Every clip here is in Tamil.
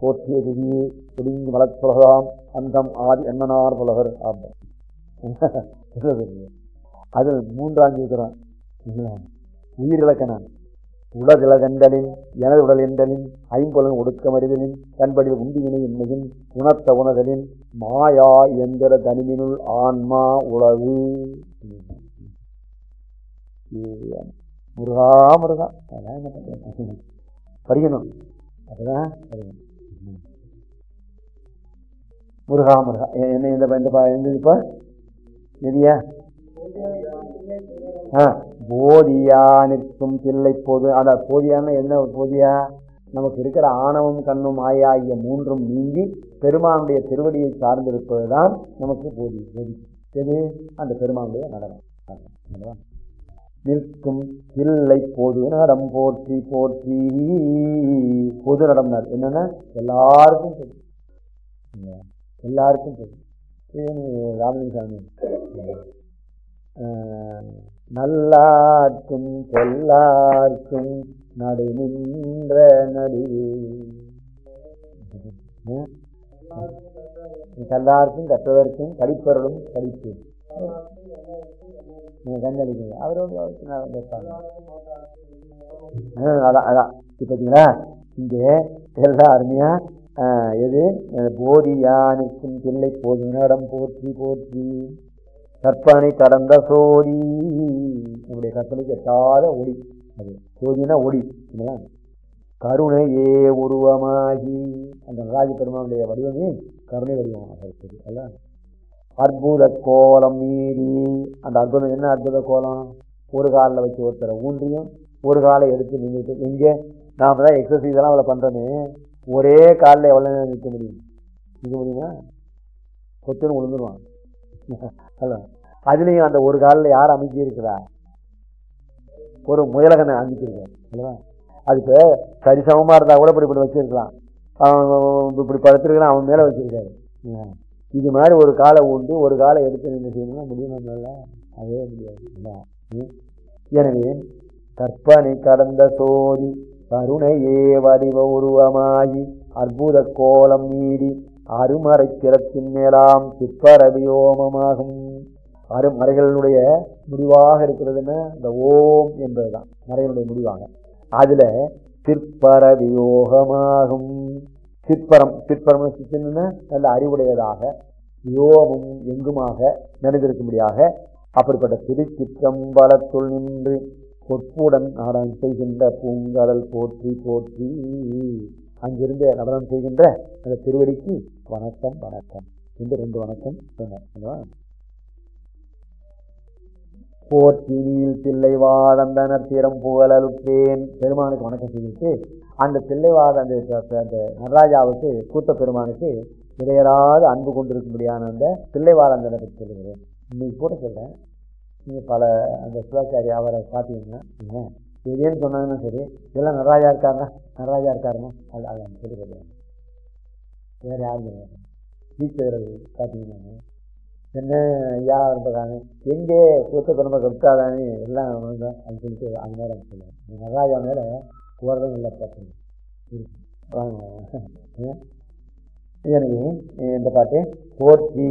போற்றிய திதியே குடிங்கு மலப்புலகாம் அந்தம் ஆதி எண்ணனார் புலகர் ஆம்பம் அதில் மூன்றாம் இருக்கிறான் உயிரிழக்கணான் உலகிழகண்டலின் எனது உடல் என்றலின் ஐம்புலன் ஒடுக்கமறிதலின் கண்படி உண்டியினை என்னையும் உணர்த்த உணதலின் மாயா எந்திர தனிமினுள் ஆன்மா உளவு முருகா முருகா. அதெல்லாம் அதுதான் முருகா முருகா. என்ன இந்த இந்த பா- இப்போ ஆ போதியா நிற்கும் தில்லை போது. அத போதியான்னா என்ன போதியா? நமக்கு இருக்கிற ஆணவம் கண்ணும் மாயா ஆகிய மூன்றும் நீங்கி பெருமானுடைய திருவடியை சார்ந்திருப்பது தான் நமக்கு போதி போதி. எது? அந்த பெருமானுடைய நடனம். நிற்கும் தில்லை பொது நடம் போற்றி போற்றி. பொது நடம்னார் என்னன்னா எல்லாருக்கும் தெரியும். எல்லாருக்கும் தெரியும். ராமலிங்கசாமி நல்லார்க்கும் பொல்லார்க்கும் நடு நின்ற நடுவே கல்லாருக்கும் கற்றவர்க்கும் கடிப்பவர்களும் கடிப்பு நீங்கள் கண்டடிக்கீங்க அவரோட அவருக்கு நான் கேட்பாங்க அதான் அதான். இப்போ பார்த்தீங்களா இங்கே எல்லாம் அருமையா எது? போதியானிக்கும் போதியானுக்கும் பிள்ளை போதுனடம் போற்றி போற்றி. கற்பனை கடந்த சோதி. நம்முடைய கற்பனைக்கு எட்டாத ஒளி. அது சோதினா ஒளி இல்லையா? கருணையே உருவமாகி. அந்த நடராஜ பெருமானுடைய வடிவமே கருணை வடிவமாக இருக்குது அல்ல அற்புத கோலம் மீறி. அந்த அற்புதம் என்ன அற்புத கோலம்? ஒரு காலில் வச்சு ஒருத்தரை ஊன்றியும் ஒரு காலை எடுத்து நின்றுட்டு எங்கே நாம தான் எக்ஸசைஸ் எல்லாம் அவளை பண்ணுறோமே ஒரே காலில் எவ்வளோ நேரம் நிற்க முடியும்? நிற்க முடியுமா? கொத்துன்னு விழுந்துருவான் ஹலோ. அதுலேயும் அந்த ஒரு காலில் யார் அமைக்கி ஒரு முயலகனை அமைச்சிருக்காரு இல்லையா அதுக்கு சரிசமமாக இருந்தால் கூட இப்படி இப்படி வச்சிருக்கலாம். அவன் இப்படி படுத்துருக்கான் அவன் மேலே வச்சிருக்காரு. இது மாதிரி ஒரு காலை உண்டு ஒரு காலை எடுத்து நின்று செய்யணும்னா முடியணும்ல அதே முடியாது. எனவே கற்பனை கடந்த சோதி கருணையே வடிவ உருவமாயி அற்புத கோலம் நீடி அருமறை திறத்தின் மேலாம் சிற்பரவியோமமாகும் அருமறைகளுடைய முடிவாக இருக்கிறதுன்னா இந்த ஓம் என்பதுதான். மறைகளுடைய முடிவாக. அதுல சிற்பரவியோகமாகும் சிற்பரம் சிற்பரம் சித்தம்னா நல்ல அறிவுடையதாக யோகமும் எங்குமாக நினைந்திருக்கும்படியாக அப்படிப்பட்ட திருச்சிற்றம்பலத்துள் நின்று பொற்புடன் நாடகம் செய்கின்ற பூங்கடல் போற்றி போற்றி. அங்கிருந்து நடனம் செய்கின்ற அந்த திருவடிக்கு வணக்கம் வணக்கம் என்று ரெண்டு வணக்கம் சொன்னார். அல்லவா? பிள்ளை வாழந்தனர் திறம் புகழலுற்றேன். பெருமானுக்கு வணக்கம் செய்துட்டு அந்த பிள்ளைவாத அந்த அந்த நடராஜாவுக்கு கூத்த பெருமானுக்கு இடையராது அன்பு கொண்டிருக்கும்படியான அந்த தில்லைவாழந்தனை பற்றி சொல்லுகிறேன். இன்னைக்கு கூட சொல்கிறேன் நீங்கள் பல அந்த சிவாச்சாரி அவரை பார்த்தீங்கன்னா ஏன், சொன்னாங்கன்னா சரி இதெல்லாம் நடராஜா இருக்காருங்க நடராஜா இருக்காருன்னா அது அதை சொல்லி சொல்லுவேன் வேறு யாரும் கிடையாது பார்த்தீங்கன்னா என்ன ஐயா இருப்பதானே எங்கே கூத்த குடும்ப கட்டாதானே எல்லாம் அப்படின்னு சொல்லிட்டு அந்த மேலே சொல்லுவாங்க நடராஜா மேலே போகிறதும் இல்லை பார்த்தீங்க வாங்க. எனவே இந்த பாட்டு போற்றி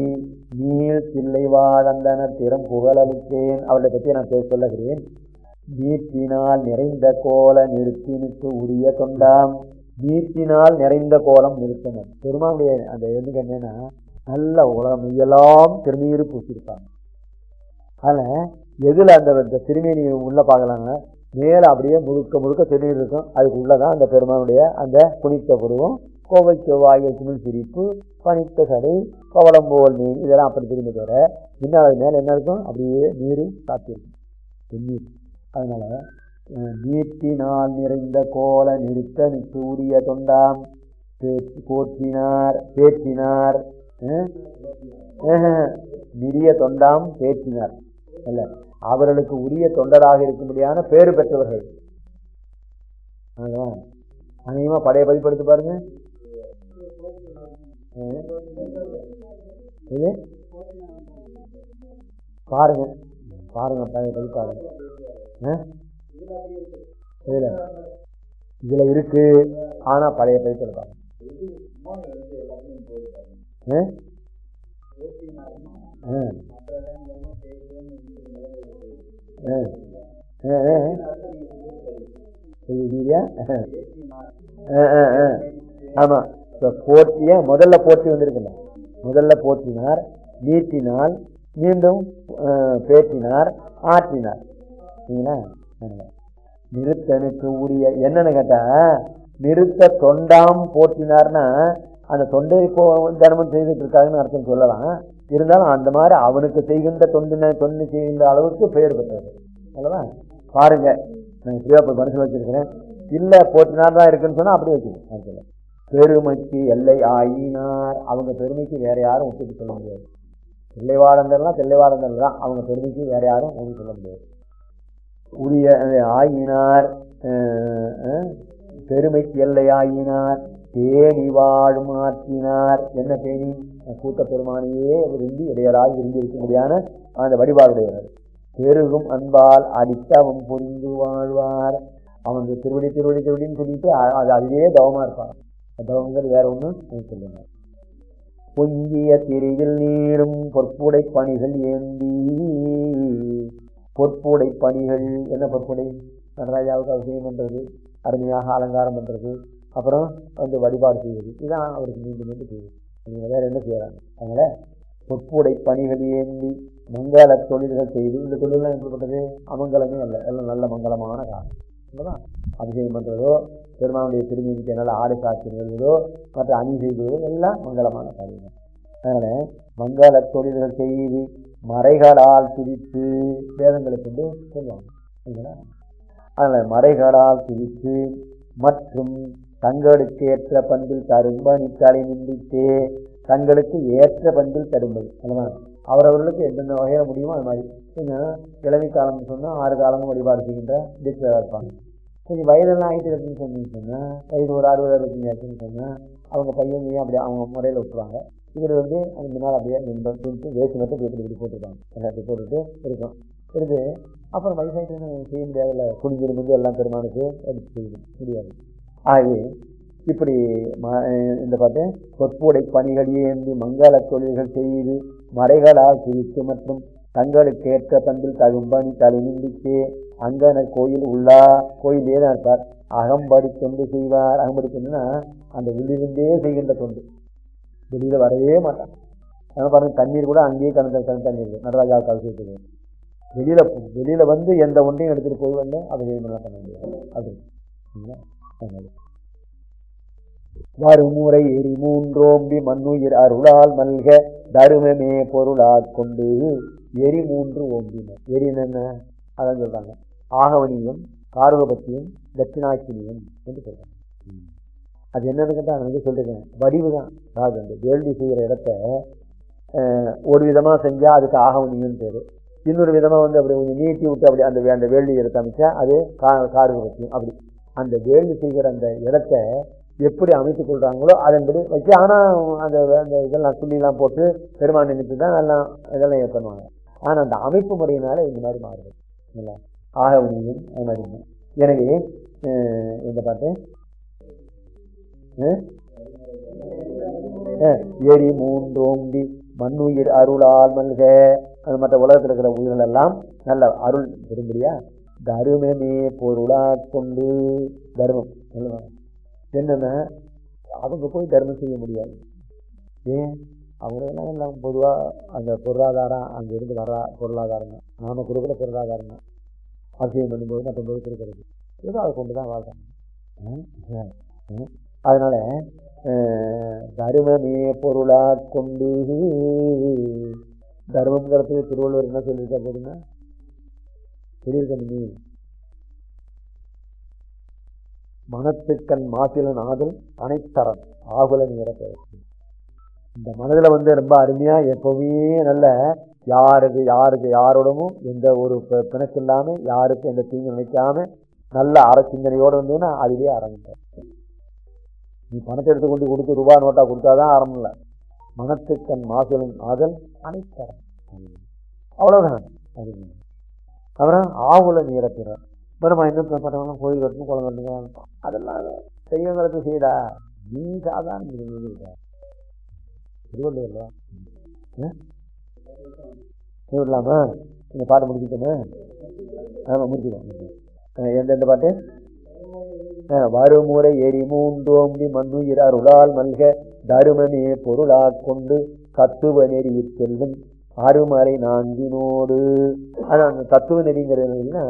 நீள் தில்லை வாழந்தனர் திறம் புகழளித்தேன் அவளை பற்றி நான் பேச சொல்லுகிறேன். நீட்டினால் நிறைந்த கோல நிறுத்தினுக்கு உரிய தொண்டாம். நீட்டினால் நிறைந்த கோலம் நிறுத்தினர். பெருமாவுடைய அந்த எதுக்கு என்னன்னா நல்ல உலகம் எல்லாம் திருநீர் பூசியிருப்பாங்க. அதில் எதில் அந்த இந்த திருமேனி உள்ள பார்க்கலாங்க மேலே அப்படியே முழுக்க முழுக்க திருநீர் இருக்கும். அதுக்குள்ளே தான் அந்த பெருமானுடைய அந்த புனித்த உருவம் கோவை செவ்வாயில் குமிழ் சிரிப்பு பனித்த சடை பவளம்போல் மீன் இதெல்லாம் அப்படி திரும்பி தவிர பின்னால் மேலே என்ன இருக்கும்? அப்படியே நீர் காத்திருக்கும். வெந்நீர் அதனால் நீட்டினால் நிறைந்த கோல நிறுத்த சூரிய தொண்டாம். போற்றினார் பேற்றினார் அஹ், நிறிய தொண்டாம் பேற்றினார் அல்ல. அவர்களுக்கு உரிய தொண்டராக இருக்கும்படியான பேறு பெற்றவர்கள். அதான். அநேகமா பழைய பதிப்படுத்து பாருங்க. இது? பாருங்க. பாருங்க பழைய பதிப்பாருங்க அஹ்? இதுல. இருக்கு. ஆனா பழைய பதிப்பில் பாருங்க. ஆ? ஆ. ஆ. ஆ. ஆ, ஆ, ஆ. ஆமா இப்ப போற்றிய முதல்ல போற்றி வந்திருக்குல்ல முதல்ல போற்றினார் நீட்டினால் மீண்டும் பேட்டினார் பேற்றினார் ஆற்றினார் சரிங்களா நிறுத்தனுக்கு உரிய என்னன்னு கேட்டா நிறுத்த தொண்டாம் போற்றினார்னா அந்த தொண்டை இப்போ தினமும் செய்துட்டு இருக்காங்கன்னு அர்த்தம் சொல்லலாம். இருந்தாலும் அந்த மாதிரி அவனுக்கு செய்கின்ற தொண்டு தொண்டு செய்கின்ற அளவுக்கு பெயர் பெற்றது. அல்லவா? பாருங்க. நான் இப்படியா போய் மனசில் வச்சிருக்கிறேன். இல்லை போட்டினார் தான் இருக்குன்னு சொன்னால் அப்படியே வச்சுக்கணும் பெருமைக்கு எல்லை ஆயினார். அவங்க பெருமைக்கு வேற யாரும் ஒப்பிட்டு சொல்ல முடியாது. தில்லைவாழந்தர்லாம் தில்லைவாழந்தர் தான். அவங்க பெருமைக்கு வேற யாரும் ஒன்று சொல்ல முடியாது. உரிய ஆயினார் பெருமைக்கு எல்லை ஆயினார். பேணி வாழும் மாற்றினார் என்ன பேணி கூட்ட பெருமானையே விரும்பி இடையராக விரும்பி இருக்க முடியாத அந்த வழிபாடுடையவர். பெருகும் அன்பால் அடித்தவம் புரிந்து வாழ்வார். அவன் திருவடி திருவடி திருவடின்னு சொல்லிட்டு அது அதுவே தவமா இருப்பான். தவங்கள் வேற ஒன்றும் சொல்லுங்க. பொங்கிய திரியில் நீரும் பொற்புடை பணிகள் ஏந்தி. பொற்புடை பணிகள் என்ன பொற்புடை? நடராஜாவுக்கு அவசியம் பண்றது அருமையாக அலங்காரம் பண்றது. அப்புறம் வந்து வழிபாடு செய்வது. இதுதான் அவருக்கு மீண்டும் மீண்டும் செய்வது. நீங்கள் வேறு என்ன செய்யறாங்க? அதனால் பொற்புடை பணிகள் ஏந்தி மங்கள தொழில்கள் செய்து இந்த தொழிலெல்லாம் எப்படிப்பட்டது அமங்கலமே அல்ல. எல்லாம் நல்ல மங்களமான காலம். இல்லைதான் அபிஷேகம் பண்ணுறதோ பெருமானுடைய திருமணிக்கு நல்ல ஆடை காட்சி நிகழ்வதோ மற்ற அணி செய்வதோ எல்லாம் மங்களமான காரியங்கள். அதனால் மங்கள தொழில்கள் செய்து மறைகளால் பிரித்து வேதங்களை கொண்டு சொல்லுவாங்க. சரிங்களா அதனால் மறைகளால் பிரித்து மற்றும் தங்களுக்கு ஏற்ற பண்பில் தரும்பணி தலை நின்றுட்டு தங்களுக்கு ஏற்ற பண்பில் தரும்பது அல்லவா அவரவர்களுக்கு எந்தெந்த வகையில் முடியுமோ அது மாதிரி. இன்னும் இளமை காலம்னு சொன்னால் ஆறு காலமும் வழிபாடு செய்கின்ற தீட்சையாக இருப்பாங்க. கொஞ்சம் வயதெல்லாம் ஆகிட்டு இருக்குன்னு சொன்னீங்கன்னு சொன்னால் வயது ஒரு அறுபது அறுபத்தஞ்சு ஆச்சுன்னு சொன்னால் அவங்க பையன் ஏன் அப்படியே அவங்க முறையில் விட்டுருவாங்க இவர் வந்து அந்த நாள் அப்படியே நின்று துணிச்சு வேஸ்ட் மட்டும் இப்படி இப்படி போட்டுருப்பாங்க எல்லாத்தையும் போட்டுட்டு இருக்கும். இருந்து அப்புறம் வயசாகிட்டு செய்ய முடியாதுல்ல. குடிஞ்சிருந்து எல்லாம் பெருமானுக்கு எடுத்து செய்யணும். முடியாது. ஆகவே இப்படி ம- இந்த பார்த்தேன் சொற்புடை பணிகள் ஏந்தி மங்கள தொழில்கள் செய்து மறைகளால் சிரித்து மற்றும் தங்களுக்கு ஏற்ற பண்பில் தகும்பணி தலை அங்கன கோயில் உள்ளா கோயிலே தான் இருப்பார். அகம்படி தொண்டு செய்வார். அகம்படி தொண்டுன்னா அந்த உள்ளிருந்தே செய்கின்ற தொண்டு. வெளியில் வரவே மாட்டான் அதனால தண்ணீர் கூட அங்கேயே கலந்த கலந்த தண்ணீர் நடராஜா கலந்து வெளியில் வெளியில் வந்து எந்த ஒன்றையும் எடுத்துகிட்டு போய் வந்து அதை செய்யணும் பண்ண முடியாது. அது சரிங்களா? எரி மூன்றோம்பி மண்ணுயிர் அருளால் மல்க தருமமே பொருளாக் கொண்டு எரி மூன்று ஓம்பின. எரி என்ன அதான் சொல்றாங்க. ஆகவனியும் கார்வபத்தியம் தட்சிணாக்கினியும் என்று சொல்றாங்க. அது என்னன்னு கேட்டால் நான் வந்து சொல்றேன் வடிவு தான் அதாவது அந்த வேள்வி செய்கிற இடத்த ஒரு விதமா செஞ்சா அதுக்கு ஆகவனியும் பேரு. இன்னொரு விதமா வந்து அப்படி கொஞ்சம் நீட்டி விட்டு அப்படி அந்த அந்த வேள்வி எடுத்து அமைச்சா அது கா கார்வபத்தியம் அப்படி. அந்த வேள்வி செய்கிற அந்த இடத்த எப்படி அமைத்துக் கொள்றாங்களோ அதன்படி வச்சு ஆனால் அந்த அந்த இதெல்லாம் துணிலாம் போட்டு பெருமான் நினைத்து தான் எல்லாம் இதெல்லாம் ஏற்படுவாங்க பண்ணுவாங்க. அந்த அமைப்பு முறையினால இந்த மாதிரி மாறுது. இல்லை ஆகவனியும் அது மாதிரி எனவே இந்த பாட்டு எரி மூன்றோம்பி மண்ணுயிர் அருளால் மல்க. அது மற்ற உலகத்தில் இருக்கிற உயிர்கள் எல்லாம் நல்ல அருள் விரும்புறியா தருமமே பொருளாக்கொண்டு தர்மம். சொல்லுவாங்க என்னன்னா அவங்க போய் தர்மம் செய்ய முடியாது. ஏன்? அவங்க எல்லாம் பொதுவாக அந்த பொருளாதாரம் அங்கே இருந்து வர பொருளாதாரம் தான். நாம கொடுக்குற பொருளாதாரம் தான். அவசியம் பண்ணும்போது மற்றபோது கொடுக்கறது. ஏதோ அதை கொண்டு தான் வாழ்றாங்க. அதனால் அதனால தருமமே பொருளா கொண்டு தர்மங்கிறதுக்கு திருவள்ளுவர் என்ன சொல்லியிருக்காரு தெரியுமா? சொல்லியிருக்கணுமே மனத்துக்கண் மாசிலன் ஆதல் அனைத்தரம். ஆகுல இறக்கி இந்த மனதில் வந்து ரொம்ப அருமையாக எப்பவுமே நல்ல யாருக்கு யாருக்கு யாரோடமும் எந்த ஒரு பிணக்கு இல்லாமல் யாருக்கும் எந்த தீங்கு நினைக்காம நல்ல அறச்சிந்தனையோடு வந்ததுன்னா அதுவே ஆரம்பிப்பார் நீ பணத்தை எடுத்து கொண்டு கொடுத்து ரூபா நோட்டாக கொடுத்தாதான் ஆரம்பல மனத்துக்கண் மாசிலன் ஆதல் அனைத்தரம். அவ்வளோதான் அது அப்புறம் ஆகுல நீரப்பிற நம்ம இன்னும் பண்ணலாம் கோயில் கட்டணும் குளம் கட்டணும். அதெல்லாம் செய்யங்களுக்கு செய்யடா. நீ சாதாரண திருவள்ளுவர்ல விடலாமா இந்த பாட்டு முடிச்சுட்டோமே ஆமாம் முடிச்சுக்கலாம் எந்தெந்த பாட்டு? வருமுறை எரி மூன்றோம்பி மண்ணுயிர் அருளால் மல்க தருமமே பொருளாக் கொண்டு கத்துவ நெறியில் செல்லும் அருமறை நான்கினோடு ஆனால் அந்த தத்துவ நெறிங்கிறதுனா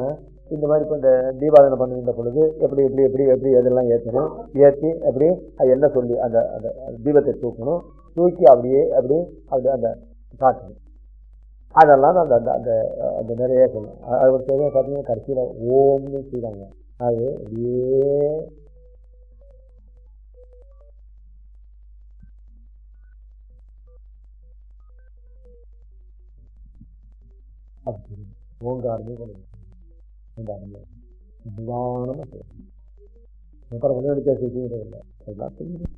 இந்த மாதிரி இப்போ இந்த தீபாவளி பண்ணுகின்ற பொழுது எப்படி எப்படி எப்படி எப்படி எதெல்லாம் ஏற்றணும்? ஏற்றி அப்படி அது என்ன சொல்லி அந்த அந்த தீபத்தை தூக்கணும். தூக்கி அப்படியே அப்படியே அப்படி அந்த காட்டணும் அதெல்லாம் அந்த அந்த அந்த அந்த நிறைய சொல்லணும். அது தேவை பார்த்தீங்கன்னா கடைசியில் ஓம்னு செய்கிறாங்க அது அப்படியே அப்படி ஓங்காரமே கொடுங்க நிதானமாக செய்யணும். அப்புறம் கொஞ்சம் எடுக்க செய்யறதில்லை அதெல்லாம் செய்யணும்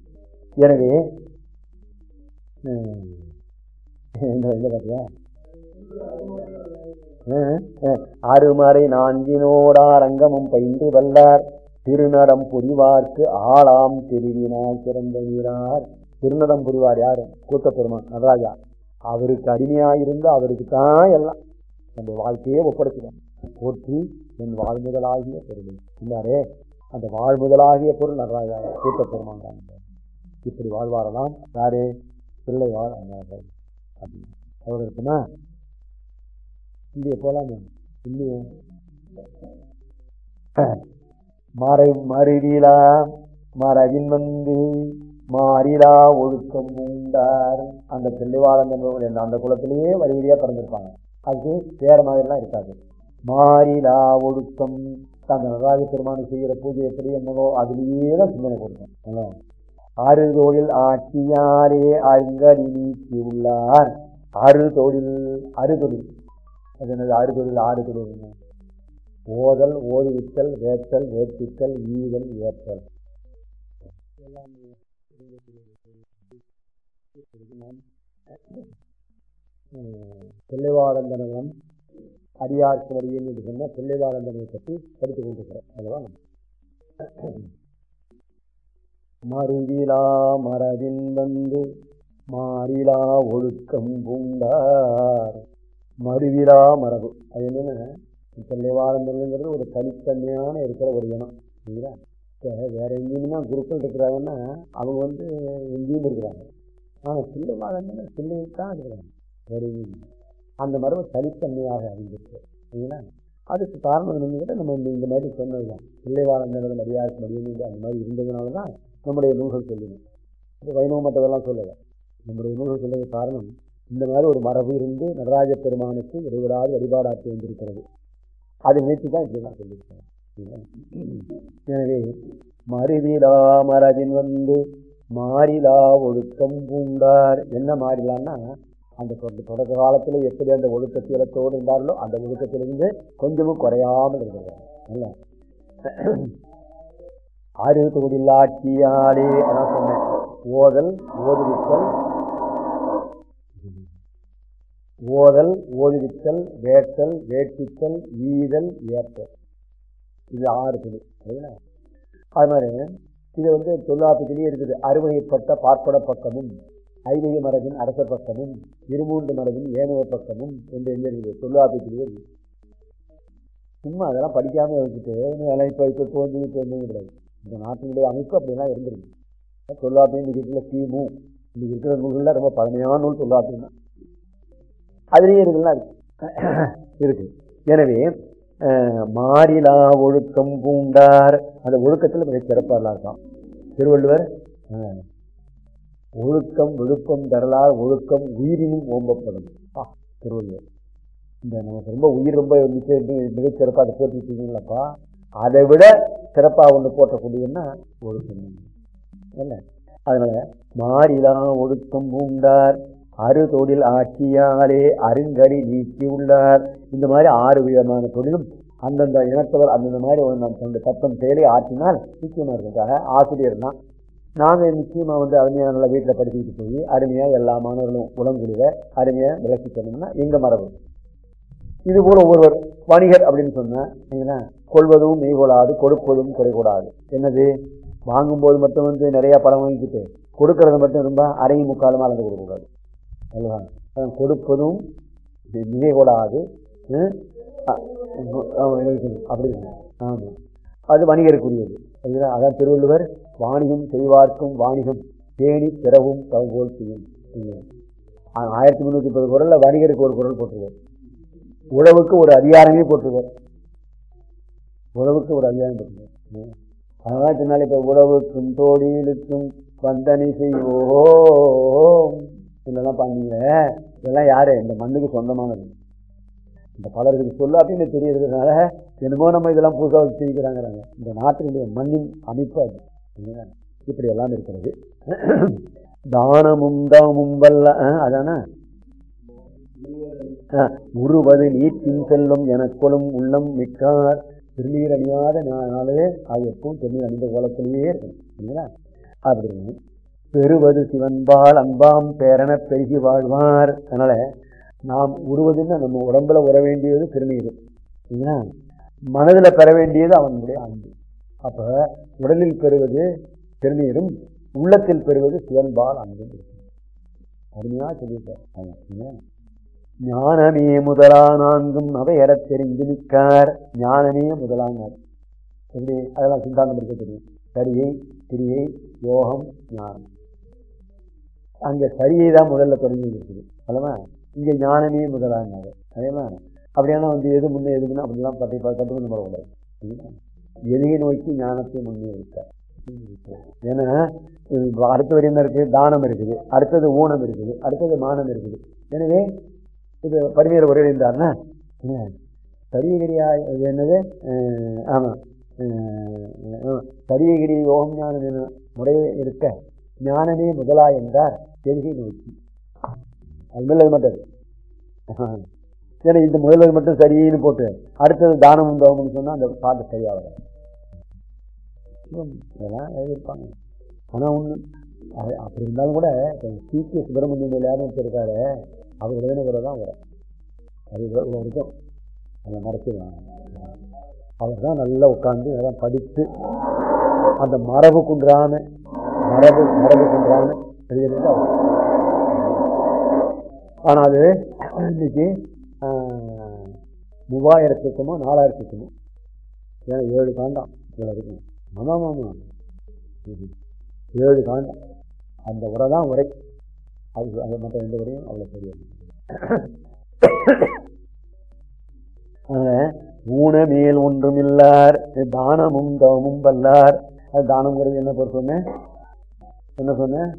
எனவே என்ன பார்த்தியா அருமறை நான்கினோடாரங்கமும் பயின்று வல்லார். திருநடம் புரிவார்க்கு ஆளாம் திருவினாய் சிறந்த நீரார். திருநடம் புரிவார் யாரு? கூட்டப்பெருமான் நடராஜா. அவருக்கு அடிமையாயிருந்து அவருக்கு தான் எல்லாம். நம்ம வாழ்க்கையே ஒப்படைச்சிடும் போற்றி என் வாழ்முதலாகிய பொருள் இன்னாரே அந்த வாழ்முதலாகிய பொருள் நடராஜா கூட்டப்பெருமான் தான் இப்படி வாழ்வாரெல்லாம் யாரு? பிள்ளை வாழ் அப்படின்னு. அவர் இருக்குமா இல்லையே போலாமே இல்லையே மறை மறுவிழா மரபின் வந்து மாறிலா ஒழுக்கம் உண்டார் அந்த பிள்ளைவாளன் அந்த குலத்திலேயே வரிவழியாக பிறந்திருப்பாங்க. அது வேற மாதிரிலாம் இருக்காது. மாறிலா ஒழுக்கம் அந்த நடராஜ பெருமானு செய்கிற பூஜை எப்படி என்னவோ அதுலேயே தான். சிந்தனை கொடுக்கும் அறுதொழில் ஆட்சியாரே அங்கடி நீக்கி உள்ளார். அறுதொழில் அறுதொழில் அது என்னது? அறுதொழில் ஆறு தொழில் ஓதல் ஓதுவித்தல் வேற்றல் வேற்பித்தல் ஈதல் ஏற்றல் பிள்ளைவாரந்தனம் அடியார்க்கு வரியில் என்று சொன்ன பிள்ளைவாரந்தனை பற்றி படித்துக் கொண்டிருக்கிறோம் அதுதான் மருவிலா மரபின் வந்து மாறிலா ஒழுக்கம் பூண்டார். மருவிலா மரபு. அது என்னென்ன பிள்ளைவாரந்தனங்கிறது ஒரு தனித்தன்மையான இருக்கிற ஒரு இனம். சரிங்களா இப்போ வேறு எங்கேயுமே குருக்கள் இருக்கிறாங்கன்னா அவங்க வந்து எங்கேயும் இருக்கிறாங்க. ஆனால் பிள்ளைவாரந்தன பிள்ளைகள் தான் இருக்கிறாங்க. அந்த மரபு தனித்தன்மையாக அறிந்திருக்கு. சரிங்களா? அதுக்கு காரணம் என்னன்னு நம்ம இந்த மாதிரி சொன்னது தான் பிள்ளைவாரந்தனது மரியாதை மரியாதை அந்த மாதிரி இருந்ததுனால தான் நம்முடைய நூல்கள் சொல்லணும் வைணவ மற்றதெல்லாம் சொல்லலை. நம்முடைய நூல்கள் சொல்லுறது காரணம் இந்த மாதிரி ஒரு மரபு இருந்து நடராஜ பெருமானுக்கு இடைவிடாது வழிபாடாற்றி வந்திருக்கிறது. அதை நினைத்து தான் இப்படிலாம் சொல்லியிருக்காங்க எனவே மறுவிலா மரபின் வந்து மாறிலா ஒழுக்கம் பூண்டார். என்ன மாறிலான்னா அந்த தொடக்க காலத்தில் எப்படி அந்த ஒழுக்கத்தீரத்தோடு இருந்தார்களோ அந்த ஒழுக்கத்திலிருந்து கொஞ்சமும் குறையாமல் இருக்கிறார் அறிவு ஆறு அதான் சொன்னேன். ஓதல் ஓதுவித்தல் ஓதல் ஓதுவித்தல் வேட்டல் வேட்பித்தல் ஈதல் ஏற்றல். இது ஆறு துணி சரிங்களா? அது மாதிரி இது வந்து தொல்லாப்பத்திலேயே இருக்குது. அறுவடைப்பட்ட பார்ப்பட பக்கமும். ஐவகை மரபின் அரச பக்கமும் இருமூன்று மரபின் ஏனைய பக்கமும் என்று எங்கே இருக்குது சும்மா அதெல்லாம் படிக்காமல் வச்சுட்டு வேலை இப்போ இப்போ தோன்றி தோன்றி கிடையாது இந்த நாட்டினுடைய அமைப்பு அப்படிலாம் இருந்திருக்கு. தொல்லாப்பியம் இருக்கிற கிமு இன்றைக்கி இருக்கிற நூல்களில் ரொம்ப பழமையான நூல் தொல்லாப்பியம் தான். அதுலேயே இருக்குலாம் இருக்குது இருக்கு. எனவே மாறிலா ஒழுக்கம் பூண்டார். அந்த ஒழுக்கத்தில் மிக சிறப்பாக இருக்கான்? திருவள்ளுவர் ஒழுக்கம் விழுப்பம் தரலார் ஒழுக்கம் உயிரினும் ஓம்பப்படும். திருவள்ளுவர். இந்த நமக்கு ரொம்ப உயிர் ரொம்ப மிக சிறப்பாக அதை போட்டிருக்கீங்களாப்பா அதை விட சிறப்பாக ஒன்று போட்டக்கூடியன்னா ஒழுக்கம். என்ன? அதனால் மாறிலா ஒழுக்கம் பூண்டார் அறு தொழில் ஆட்சியாலே அருங்கடி நீக்கி உள்ளார் இந்த மாதிரி ஆறு விதமான தொழிலும் அந்தந்த இனத்தவர் அந்தந்த மாதிரி தன்னுடைய தத்தம் செயலை ஆற்றினால் நிச்சயமாக இருக்கிறதாக ஆசிரியர் தான் நாங்கள் நிச்சயமாக வந்து அருமையாக நல்லா வீட்டில் படிச்சுக்கிட்டு போய் அருமையாக எல்லா மாணவர்களும் உளங்குழில அருமையாக விளக்கி சொன்னோம்னா எங்கள் மரபு இது போல் ஒவ்வொருவர் வணிகர் அப்படின்னு சொன்னால் கொள்வதும் மெய்கொள்ளாது கொடுப்பதும் குறைகூடாது என்னது வாங்கும்போது மட்டும் வந்து நிறையா படம் வாங்கிக்கிட்டு கொடுக்கறது மட்டும் ரொம்ப அரை முக்காலமாக அளந்து கொடுக்கக்கூடாது அல்லவா அதான் கொடுப்பதும் மிகைகூடாது அப்படி ஆமாம் அது வணிகருக்குரியது சரிங்களா அதான் திருவள்ளுவர் வாணிகம் செய்வார்க்கும் வாணிகம் தேனி பிறவும் தகவல் செய்யும். ஆயிரத்தி முந்நூற்றி முப்பது குரலில் வணிகருக்கு ஒரு குரல் போட்டிருக்கார். உழவுக்கு ஒரு அதிகாரமே போட்டிருக்கார். உழவுக்கு ஒரு அதிகாரம் போட்டிருக்கார். ம். அதனால சொன்னால உழவுக்கும் தோடியிலுக்கும் வந்தனை செய்வோம். இதெல்லாம் பண்ணீங்க? இதெல்லாம் யாரு? இந்த மண்ணுக்கு சொந்தமானது. இந்த பலருக்கு சொல்ல அப்படின்னு தெரியறதுனால என்னமோ நம்ம இதெல்லாம் புதுசாக வச்சிருக்கிறாங்கிறாங்க இந்த நாட்டினுடைய மண்ணின் அமைப்பு அது. இப்படி எல்லாம் இருக்கிறது. தானமும் தாமும் வல்ல ஆ, அதானே? ஆ, உருவது நீட்டின் செல்வம் எனக்கொளும் உள்ளம் மிக்கார் திருநீர் அணியாத நா- நாளே அது எப்பவும் திருநீர் அணிந்த கோலத்திலேயே இருக்கணும் சரிங்களா அப்படின்னு பெறுவது சிவன்பால் அன்பாம் பேரென பெருகி வாழ்வார். அதனால நாம் உருவதுன்னா நம்ம உடம்புல உற வேண்டியது திருநீர். இல்லைங்களா? மனதில் பெற வேண்டியது அவனுடைய அன்பு. அப்போ உடலில் பெறுவது திருநீரும் உள்ளத்தில் பெறுவது சிவன்பால் அன்பும். அருமையாக சொல்லியிருக்கார். ஞானமே முதலா நான்கும் அவையறத் தெரிந்து நிற்கார் ஞானமே முதலானார் எப்படி? அதெல்லாம் சிந்தாந்தம் இருக்க தெரியும். சரியை திரியை யோகம் ஞானம். அங்கே சரியை தான் முதல்ல தொடங்கி இருக்குது அல்லவா? இங்கே ஞானமே முதலானார் அதேமா அப்படியானா வந்து எது முன்னே எது முன்னே அப்படிலாம் பார்த்து கட்டு நம்ம சரிங்களா? எளிய நோக்கி ஞானத்தை முன்னே ஏன்னா இது அடுத்த வரி என்ன தானம் இருக்குது. அடுத்தது ஊனம் இருக்குது. அடுத்தது மானம் இருக்குது. எனவே இது பரிமையர் ஒருங்கிணைந்தார்னா இருந்தார்னா சரியகிரியா இது என்னது? ஆமாம் சரியகிரி யோகம் ஞானம் என முறையே இருக்க ஞானமே முதலா என்றார் தெருகை நோக்கி அது மேல மாட்டார் ஏன்னா இந்த முதல்வர் மட்டும் சரின்னு போட்டு அடுத்தது தானமும் தவமும் சொன்னால் அந்த பாட்டு சரியாக வராது. எழுதியிருப்பாங்க ஆனால் ஒன்று அது அப்படி இருந்தாலும் கூட சிகே சுப்பிரமணியம் யாரும் இருக்காரு அவர் எழுதினவரை தான் வரும். அது இவ்வளோ இவ்வளவு இருக்கும் அதை மறைச்சிடலாம் அவர் தான் நல்லா உட்காந்து அதெல்லாம் படித்து அந்த மரபு குன்றாம மரபு மரபு குன்றாம எழுதினது அவர். ஆனால் அது இன்னைக்கு மூவாயிரத்துக்குமோ நாலாயிரத்துக்குமோ ஏன்னா ஏழு தாண்டாம் இவ்வளோ இருக்கும் ஆமாம் ஏழு காண்டம் அந்த உரை தான் உரை. அது அது மற்ற எந்த உரையும் அவ்வளோ தெரியாது. ஊனமேல் ஒன்றும் இல்லார். தானமும் தவமும் வல்லார். அது தானம்ங்கிறது என்ன பொறுத்து சொன்னேன்? என்ன சொன்னேன்?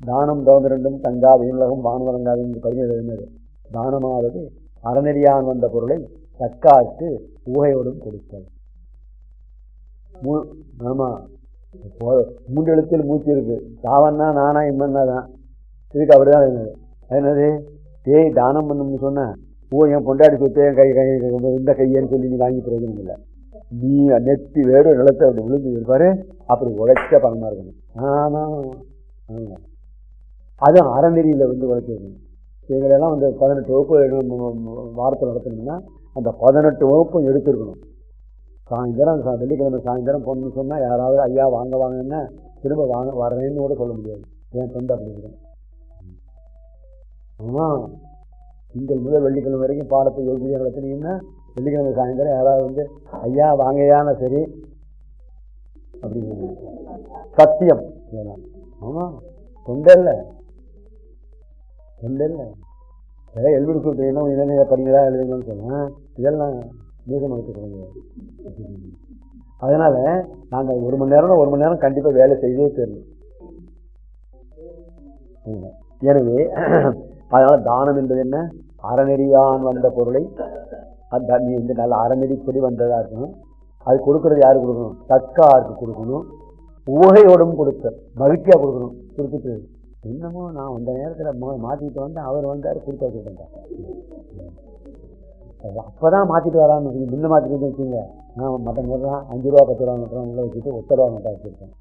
தானம் தவம் இரண்டும் தங்கா வீணலகம் வானவரங்காது என்று கவிஞர் எழுதினது தானமாவது அறநெறியான் வந்த பொருளை தக்காத்து ஊகையோடும் கொடுத்தது. மூ- ஆமாம் மூன்று எழுத்தில் மூச்சு இருக்கு. தாவன்னா நானா இம்மன்னா தான். இதுக்கு அப்படிதான் இருந்தது. என்னது? ஏய் தானம் பண்ணணும்னு சொன்னேன் ஓ என் பொண்டாடி சொத்து என் கை கை இந்த கையன்னு சொல்லி நீ வாங்கி பிரயோஜனம் இல்லை. நீ நெத்தி வேறு நிலத்தை அப்படி விழுந்து இருப்பாரு அப்படி உழைச்ச பணமாக இருக்கணும். ஆமாம் ஆமா அது வந்து உழைச்சிருக்கணும் எங்களெல்லாம் வந்து பதினெட்டு வகுப்பு வாரத்தில் நடத்தணும்னா அந்த பதினெட்டு வகுப்பும் எடுத்திருக்கணும். சாயந்தரம் வெள்ளிக்கிழமை சாயந்தரம் பொண்ணு சொன்னால் யாராவது ஐயா வாங்க வாங்கன்னா திரும்ப வாங்க வரேன்னு கூட சொல்ல முடியாது. என் தொண்டை அப்படிங்கிறேன் ஆமாம் திங்கள் முதல் வெள்ளிக்கிழமை வரைக்கும் பாடத்தை எழுதி நடத்தினீங்கன்னா வெள்ளிக்கிழமை சாயந்தரம் யாராவது வந்து ஐயா வாங்கையான சரி அப்படின்னு சத்தியம். ஆமாம் தொண்டை இல்லை தொண்டை இல்லை ஏதாவது எழுதி கொடுத்தீங்கன்னா இளநிலை படிங்களா எழுதுங்கன்னு சொன்னேன் இதெல்லாம் மீதம் எடுத்துக்கொள்ளுங்க அதனால நாங்கள் ஒரு மணி நேரம் ஒரு மணி நேரம் கண்டிப்பாக வேலை செய்தே தெரியும் எனவே அதனால தானம் என்பது என்ன? அறநெறியான் வந்த பொருளை அந்த நீ வந்து நல்ல அறநெறிப்படி வந்ததாக இருக்கணும். அது கொடுக்கறது யாருக்கு கொடுக்கணும்? தக்காருக்கு கொடுக்கணும். உவகையோடும் கொடுக்க மகிழ்ச்சியாக கொடுக்கணும். கொடுத்துட்டு என்னமோ நான் அந்த நேரத்தில் மாற்றிட்டு வந்தேன் அவர் வந்தார் கொடுத்து அப்போதான் மாற்றிட்டு மாத்திட்டு வரான்னு நீங்க முன்ன மாற்றிட்டு வச்சுங்க. நான் மட்டன் போடுறான் அஞ்சு ரூபா பத்து ரூபா மட்டும் உள்ள வச்சுட்டு ஒத்த ரூபா மட்டும் வச்சுருக்கேன்.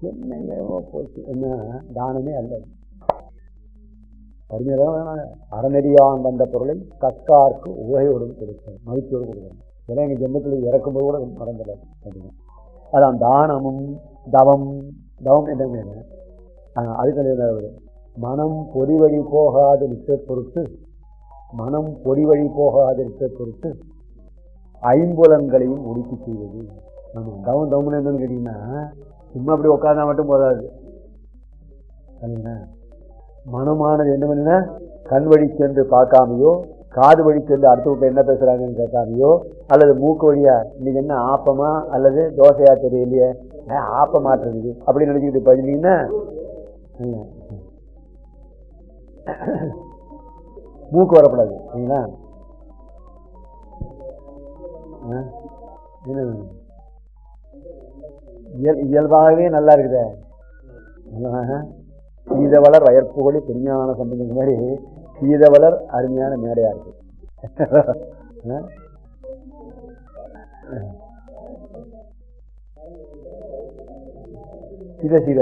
என்ன எவ்வளோ போச்சு. என்ன தானமே அல்ல. அறிஞராக அறநெறியான் வந்த பொருளை கக்கார்க்கு உகையோடு கொடுக்கணும் மகிழ்ச்சியோடு கொடுக்கணும் ஏன்னா எங்கள் ஜென்மத்தில் இறக்கும்போது கூட மறந்துடாது அப்படின்னு அதான் தானமும் தவம். தவம் என்ன? அதுக்கு மனம் பொறிவழி போகாத நிற்க பொறுத்து மனம் பொறி வழி போகாதிருக்க பொறுத்து ஐம்புலன்களையும் ஒடுக்கி செய்வது. நம்ம தவம் தவம்னு என்னன்னு கேட்டீங்கன்னா சும்மா அப்படி உட்காந்தா மட்டும் போதாது. சரிங்களா மனமானது என்ன பண்ணுன்னா கண் வழி சென்று பார்க்காமையோ காது வழி சென்று அடுத்தவங்க என்ன பேசுகிறாங்கன்னு கேட்காமையோ அல்லது மூக்கு வழியா இன்னைக்கு என்ன ஆப்பமா அல்லது தோசையா தெரியலையே? ஏன் ஆப்ப மாற்றுறது அப்படின்னு நினச்சிக்கிட்டு பதினீங்கன்னா மூக்கு வரக்கூடாது சரிங்களா ஆ? என்ன? இயல் இயல்பாகவே நல்லா இருக்குதே. கீத சீதவளர் வயற்புகொழி பெருமையான சம்பந்தம் மாதிரி சீதவளர் அருமையான மேடையா இருக்கு. ஆ? சித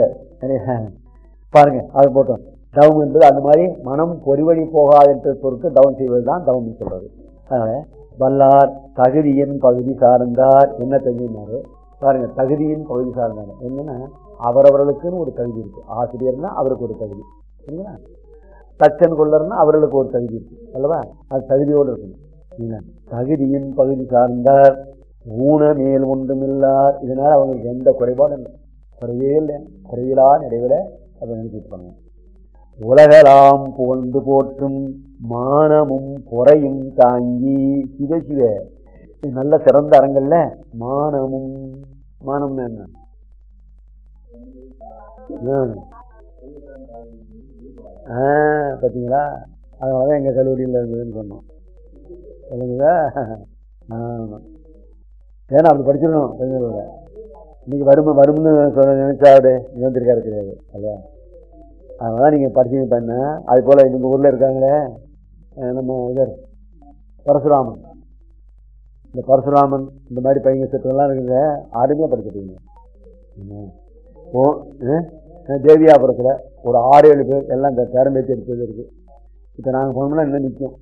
பாருங்க அது போட்டோம். தவம் என்பது அந்த மாதிரி மனம் பொறிவழி போகாது என்ற பொருட்டு தவம் செய்வது தான் தவம் சொல்கிறது அதனால் வல்லார் தகுதியின் பகுதி சார்ந்தார். என்ன தகுதினாரு? பாருங்கள் தகுதியின் பகுதி சார்ந்தார். என்னென்னா அவரவர்களுக்குன்னு ஒரு தகுதி இருக்குது ஆசிரியர்னா அவருக்கு ஒரு தகுதி. சரிங்களா தச்சன் கொள்ளர்னா அவர்களுக்கு ஒரு தகுதி இருக்குது அல்லவா? அது தகுதியோடு இருக்கணும். என்ன? தகுதியின் பகுதி சார்ந்தார். ஊனமேல் ஒன்றுமில்லார் இதனால் அவங்களுக்கு எந்த குறைபாடும் இல்லை. குறையே இல்லை. குறையிலா நிறைவில் அதை நினைச்சிருப்பாங்க உலகலாம் புகழ்ந்து போற்றும் மானமும் குறையும் தாங்கி. சிவ சிவ. நல்ல சிறந்த அரங்கல்ல மானமும் மானம் என்ன? ஆ. ஆ, பாத்தீங்களா? அதனால எங்க கல்லூரியில் இருந்ததுன்னு சொன்னோம். சொல்லுங்களா ஆமாம் ஏன்னா அப்படி படிச்சிடணும் இன்னைக்கு வரும் வரும்னு சொல்ல நினைச்சாடு நிகழ்ந்திருக்காரு கிடையாது. அல்லவா அதனால நீங்கள் பரிசீலனை பண்ண அது போல் எங்கள் ஊரில் இருக்காங்களே நம்ம இவர் பரசுராமன். இந்த பரசுராமன் இந்த மாதிரி பையங்க செட்டுலாம் இருக்குங்க. ஆடுமையாக படிச்சிருக்கீங்க. ம். ஓ தேவியாபுரத்தில் ஒரு ஆறு ஏழு பேர் எல்லாம் இந்த பேரம்பேச்சு எடுத்தது இருக்குது இப்போ நாங்கள் போனோம்னா இன்னும் நிற்கும்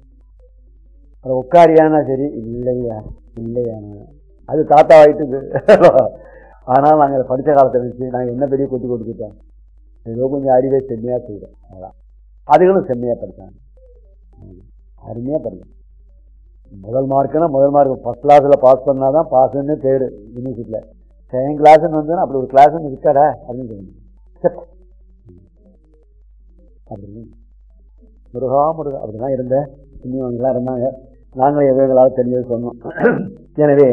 அதை உட்காரியானா சரி இல்லையா இல்லையா அது தாத்தா ஆகிட்டு ஆனால் நாங்கள் படித்த காலத்தை வச்சு நாங்கள் என்ன பெரிய கொட்டி கொடுத்துட்டோம். ஏதோ கொஞ்சம் அறிவை செம்மையாக செய்தோம் அதான் அதுகளும் செம்மையாக படித்தாங்க அருமையாக படித்தோம் முதல் மார்க்குனா முதல் மார்க் ஃபஸ்ட் கிளாஸில் பாஸ் பண்ணால் தான் பாஸ்ன்னு பேர் யூனிவர்சிட்டியில் செகண்ட் கிளாஸ்ன்னு வந்தோன்னா அப்படி ஒரு கிளாஸ்ன்னு இருக்காடா அப்படின்னு சொல்லுங்க அப்படின்னு முருகா முருகா அப்படிலாம் இருந்த இன்னும் இருந்தாங்க நாங்களும் எவ்வளவுகளால் தெரிஞ்சது சொன்னோம் எனவே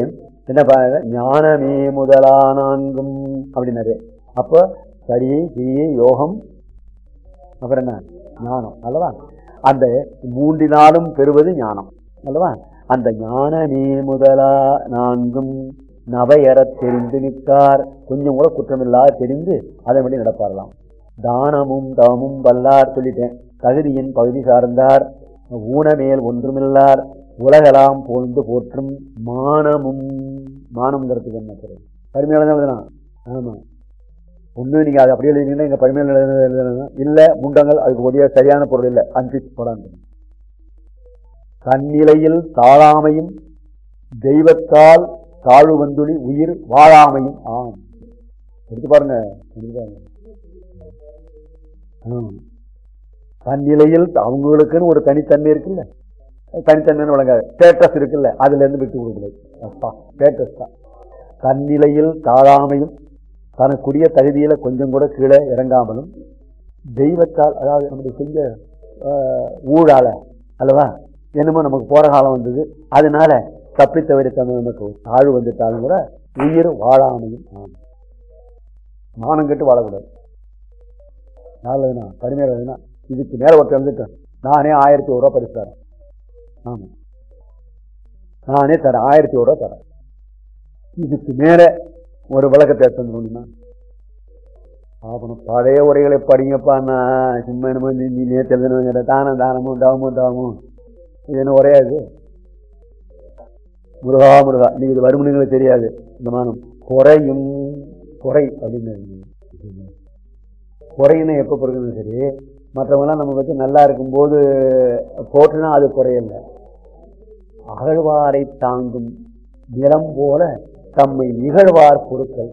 என்ன பாருங்க ஞானமே முதலா நான்கும் அப்படின்னாரு அப்போ சரி கிரியை யோகம் அப்புறம் என்ன ஞானம் அல்லவா? அந்த மூன்றினாலும் பெறுவது ஞானம் அல்லவா? அந்த ஞானமே முதலா நான்கும் நவையறத் தெரிந்து நிற்கார். கொஞ்சம் கூட குற்றமில்லா தெரிந்து அதன்படி நடப்பாரலாம் தானமும் தவமும் வல்லார் சொல்லிட்டேன். தகுதியின் பகுதி சார்ந்தார். ஊனமேல் ஒன்றுமில்லார். உலகலாம் போந்து போற்றும் மானமும் மானம்ங்கிறதுக்கு என்ன பொருள் ஆமாம் ஒன்று நீங்கள் அது அதை அப்படியே எழுதினீங்கன்னா எங்கள் பழமையில் எழுதுனா இல்லை முண்டங்கள் அதுக்கு ஒரே சரியான பொருள் இல்லை. அன்பிச் போடாங்க தன்னிலையில் தாழாமையும் தெய்வத்தால் தாழ்வு வந்துளி உயிர் வாழாமையும். ஆம் எடுத்து பாருங்க தன்னிலையில் அவங்களுக்குன்னு ஒரு தனித்தன்மை இருக்குல்ல. தனித்தன்மைன்னு வழங்காது ஸ்டேட்டஸ் இருக்குல்ல. அதுலேருந்து விட்டு கொடுக்கல ஸ்டேட்டஸ் தான். தன்னிலையில் தாழாமையும் தனக்குரிய தகுதியில் கொஞ்சம் கூட கீழே இறங்காமலும் தெய்வத்தால் அதாவது நம்முடைய செஞ்ச ஊழால அல்லவா? என்னமோ நமக்கு போகிற காலம் வந்தது. அதனால தப்பி தவிர தமிழ் நமக்கு தாழ்வு வந்துட்டாலும் கூட உயிர் வாழாமையும் ஆம். மானம் கெட்டு வாழக்கூடாது. நல்லதுண்ணா பரிமையிலதுண்ணா இதுக்கு மேல ஒருத்தர் வந்துட்டேன் நானே ஆயிரத்தி ஒரு ரூபா பரிசு தரேன் ஆமாம் நானே தரேன். ஆயிரத்தி ஒரு ரூபா தரேன். இதுக்கு மேலே ஒரு விளக்கத்தை எடுத்து முடியுமா ஆகணும் பழைய உரைகளை படிங்கப்பா நான் சும்மா என்னமோ நீ நீ நேற்று தானம் தானமும் தவமும் தவமும். இது என்ன ஒரே இது? முருகா முருகா. நீங்கள் இது வருமுனுங்களுக்கு தெரியாது. இந்த மானம் குறையும் குறை அப்படின்னு குறையினா எப்போ பொறுக்கணும் சரி மற்றவங்களாம் நம்ம பற்றி நல்லா இருக்கும்போது போட்டுனா அது குறையல அகழ்வாரை தாங்கும் நிலம் போல தம்மை நிகழ்வார் பொருட்கள்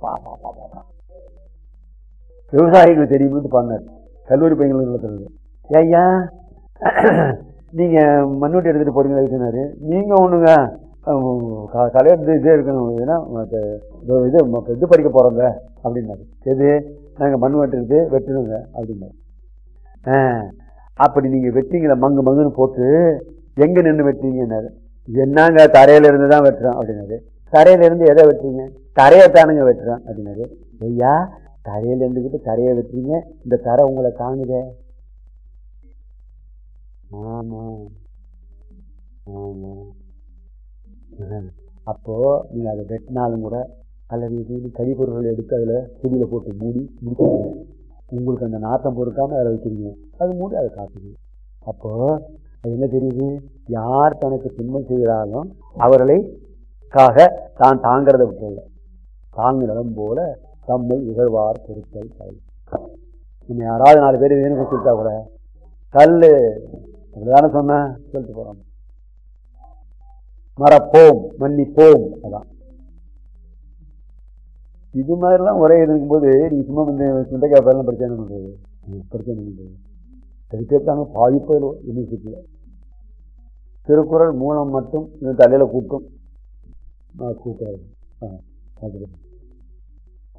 பா, பா, பா, விவசாயிகளுக்கு தெரியும்னு பண்ணார் கல்லூரி பையங்களுக்கு ஐயா நீங்க மண்ணுட்டி எடுத்துட்டு போறீங்களா இருக்குனாரு நீங்க ஒண்ணுங்க. கலை எடுத்து இதே இருக்கணும். ஏன்னா இது ம- இது படிக்க போறோங்க அப்படின்னாரு. எது? நாங்கள் மண் வெட்டுறது வெட்டணுங்க அப்படின்னாரு. அப்படி நீங்கள் வெட்டிங்களா மங்கு மங்குன்னு போட்டு எங்கே நின்று வெட்டுறீங்கன்னாரு என்னங்க தரையில் இருந்து தான் வெட்டுறோம் அப்படின்னாரு. தரையிலிருந்து எதை வெட்டுறீங்க? தரையைத்தானுங்க வெட்டுறோம் அப்படின்னாரு ஐயா தரையில இருந்துக்கிட்டு தரையை வெட்டுறீங்க. இந்த தரை உங்களை தாங்குதே. ஆமா. ஆமா. அப்போ நீங்க அதை வெட்டினாலும் கூட அல்லது இது கழிப்பொருட்கள் எடுத்து அதில் குடியில் போட்டு மூடி முடிச்சுக்கணும் உங்களுக்கு அந்த நாட்டம் பொறுக்காமல் அதை வைக்கிறீங்க. அது மூடி அதை காட்டுது. அப்போது அது என்ன தெரியுது? யார் தனக்கு துன்பம் செய்கிறாலும் அவர்களை காக தான் தாங்கிறத விட்டுல தாங்கிடம் போல தம்மை இகழ்வார் பொருட்கள் கல் நம்ம யாராவது நாலு பேர் வேணும் சொல்லிட்டா கூட கல் அப்படிதானே சொன்ன? சொல்லிட்டு போறோம். மறப்போம் மன்னிப்போம். அதான். இது மாதிரிலாம் ஒரே இது இருக்கும்போது நீ சும்மா வந்து சுண்டைக்காய் பேரெல்லாம் பிரச்சனை பண்ணுறது பிரச்சனை பண்ணுறது படிச்சா பாதிப்பதில் யூனிவர்சிட்டியில் திருக்குறள் மூலம் மட்டும் இந்த தலையில் கூட்டும். கூட்டாது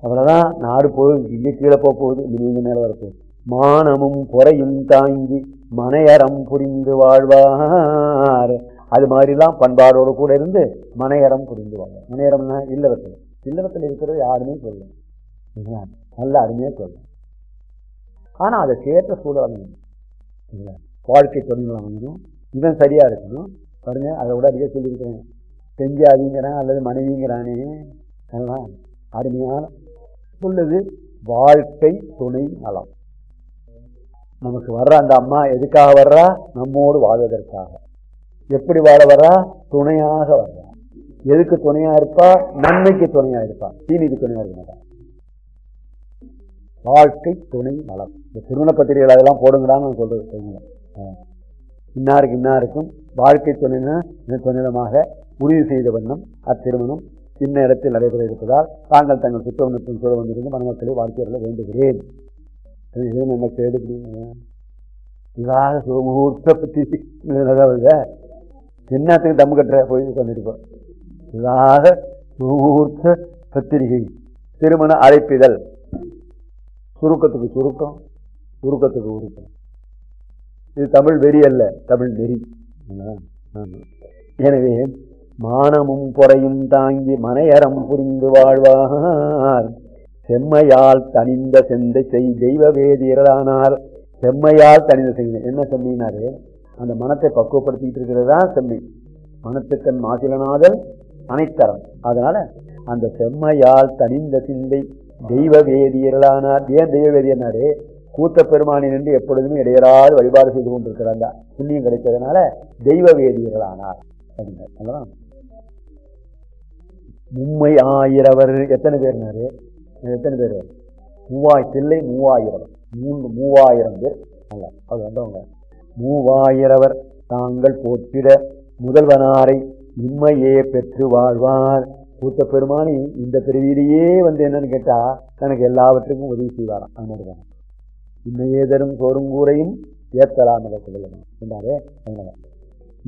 அவ்வளவுதான். நாடு போகுது இங்கே கீழே போக போகுது. நீங்க மேலே வரப்போகுது மானமும் பொறையும் தாங்கி மனையறம் புரிந்து வாழ்வார். அது மாதிரிலாம் பண்பாடோடு கூட இருந்து மனையறம் புரிந்து வாழ்வார். மனையரம்னா இல்லறத்தில். இல்லறத்தில் இருக்கிறது யாருமே சொல்ல சரிங்களா? நல்ல அருமையாக சொல்ல ஆனால் அதை கேட்ட சூழல் சரிங்களா? வாழ்க்கை தொழில் அமையணும் இவன் சரியாக இருக்கணும். பாருங்க அதை விட அதிக சொல்லியிருக்கிறேன். செஞ்சாதிங்கிறான் அல்லது மனைவிங்கிறானே. எல்லாம் அருமையான சொல்லுது வாழ்க்கை துணை நலம். நமக்கு வர்ற அந்த அம்மா எதுக்காக வர்றா? நம்மோடு வாழ்வதற்காக. எப்படி வாழ வர்றா? துணையாக வர்றா. எதுக்கு துணையா இருப்பா? நன்மைக்கு துணையா இருப்பா. தீமைக்கு துணையா இருக்க வாழ்க்கை துணை நலம். இந்த திருமண பத்திரிகைகள் அதெல்லாம் போடுங்கடான்னு நான் சொல்றது. சரிங்களா? இன்னாருக்கு இன்னாருக்கும் வாழ்க்கை துணைனா துணைதமாக முடிவு செய்த வண்ணம் அத்திருமணம் சின்ன இடத்தில் நடைபெற இருப்பதால் தாங்கள் தங்கள் சுத்தவனத்தின் சூழ வந்திருந்து மனமக்களை வாழ்க்கையில வேண்டுகிறேன். என்ன கேடுக்கிறீங்க இதாக சுகமுகூர்த்த பத்தி என்னத்துக்கு தம்மு கட்டுற போய் உட்காந்துருப்போம் இதாக சுகமுகூர்த்த பத்திரிகை திருமண அழைப்பிதழ். சுருக்கத்துக்கு சுருக்கம் சுருக்கத்துக்கு உருக்கம். இது தமிழ் வெறி அல்ல தமிழ் நெறி. எனவே மானமும் பொறையும் தாங்கி மனையறம் புரிந்து வாழ்வார். செம்மையால் தனிந்த செந்தை செய் தெய்வ வேதியரானார் செம்மையால் தனிந்த செய் என்ன செம்மைனாரு? அந்த மனத்தை பக்குவப்படுத்திக்கிட்டு இருக்கிறது தான் செம்மை மனத்துக்கண் மாசிலனாதல் அனைத்தரம். அதனால அந்த செம்மையால் தனிந்த சிந்தை தெய்வ வேதியர்களானார். ஏன் தெய்வ வேதியனாரு? கூத்த பெருமானி நின்று எப்பொழுதுமே இடையராது வழிபாடு செய்து கொண்டிருக்கிறாங்க புண்ணியம் கிடைத்ததுனால தெய்வ வேதியர்களானார். அப்படின்னா மும்மை ஆயிரவர் எத்தனை பேர்னாரு எத்தனை பேர்? மூவாய் பிள்ளை மூவாயிரம். மூன்று மூவாயிரம் பேர். அல்ல அது வந்தவங்க. மூவாயிரவர் தாங்கள் போற்றிட முதல்வனாரை இம்மையே பெற்று வாழ்வார். கூத்த பெருமானி இந்த பிரிவிலேயே வந்து என்னன்னு கேட்டா தனக்கு எல்லாவற்றுக்கும் உதவி செய்வாராம். அந்த மாதிரி தான். இம்மையே தரும் சோறும் கூரையும் ஏத்தலாம் சொல்லணும் என்றாரே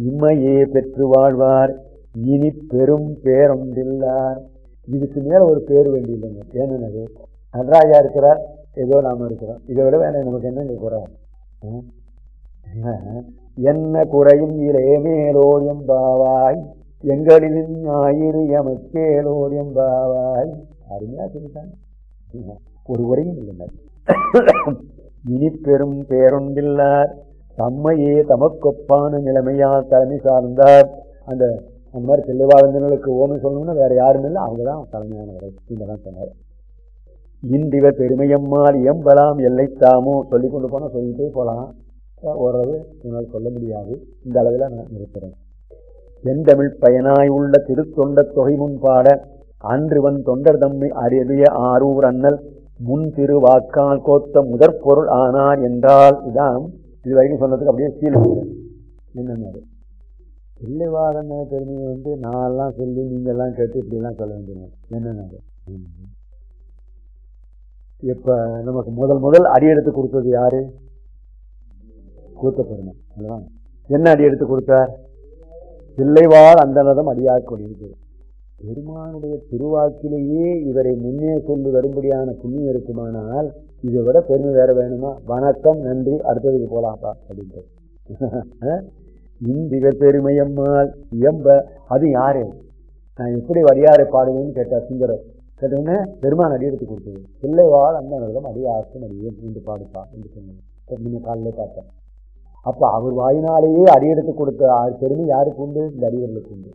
இம்மையே பெற்று வாழ்வார். இனி பெரும் பேரொன்றில்லார் இதுக்கு மேல ஒரு பேர் வேண்டியில்லைங்க ஏன்னு நடராஜா இருக்கிறார்? ஏதோ நாம இருக்கிறோம். இதை விட வேணாம் நமக்கு என்னங்க குறை? என்ன? குறையும் இலே மேலோயம் பாவாய் எங்களின் ஞாயிறு எமக்கேலோயம் பாவாய் அருமையா சொல்லிட்டாங்க. ஒரு குறையும் இல்லைங்க இனி பெரும் பேரொன்றில்லார் தம்மையே தமக்கொப்பான நிலைமையால் தலைமை சார்ந்தார். அந்த அந்த மாதிரி தெளிவாளர்களுக்கு ஓமை சொல்லணும்னா வேற யாரும் இல்லை. அவங்க தான் தலைமையானவர்கள். தான் சொன்னார். இன்றிவ பெருமையம்மாள் எம்பலாம் எல்லை தாமோ. சொல்லி கொண்டு போனால் சொல்லிகிட்டே போகலாம் ஓரளவு என்னால் சொல்ல முடியாது. இந்த அளவில் நான் இருக்கிறேன் செந்தமிழ் பயனாய் உள்ள திருத்தொண்ட தொகை முன்பாட அன்றுவன் தொண்டர் தம்மை அறிவிய ஆரூர் அண்ணல் முன் திரு வாக்கால் கோத்த முதற்பொருள் ஆனார் என்றால் இதான் இது வரைக்கும் சொன்னதுக்கு அப்படியே சீல் என்னன்னாரு? பிள்ளைவாதம் பெருமையை வந்து நான்லாம் சொல்லி நீங்கள்லாம் கேட்டு இப்படிலாம் சொல்ல வேண்டியது. என்னென்னாங்க இப்போ நமக்கு முதல் முதல் அடி எடுத்து கொடுத்தது யாரு? கூத்த பெருமை அல்லவா? என்ன அடி எடுத்து கொடுத்தார்? பிள்ளைவாழ் அந்தனதம் அடியாக கொண்டிருக்கு பெருமானுடைய திருவாக்கிலேயே இவரை முன்னே சொல்லி வரும்படியான புண்ணியம் இருக்குமானால் இதை விட பெருமை வேற வேணுமா? வணக்கம் நன்றி அடுத்ததுக்கு போலாம்ப்பா அப்படின்ட்டு. இந்திவர் பெருமையம்மாள் இயம்ப அது யாரு? நான் எப்படி வரியாரை பாடுவேன்னு கேட்டார் சுந்தரர் கேட்டோன்னே பெருமான் அடி எடுத்து கொடுத்தது. பிள்ளைவாள் அந்த வருடம் அடியேன் என்று பாடுப்பா என்று சொன்னேன். நீங்க பார்த்தேன் அப்போ அவர் வாயினாலேயே அடி எடுத்து கொடுத்த பெருமை யாருக்கு உண்டு? இந்த அடிவர்களுக்கு உண்டு.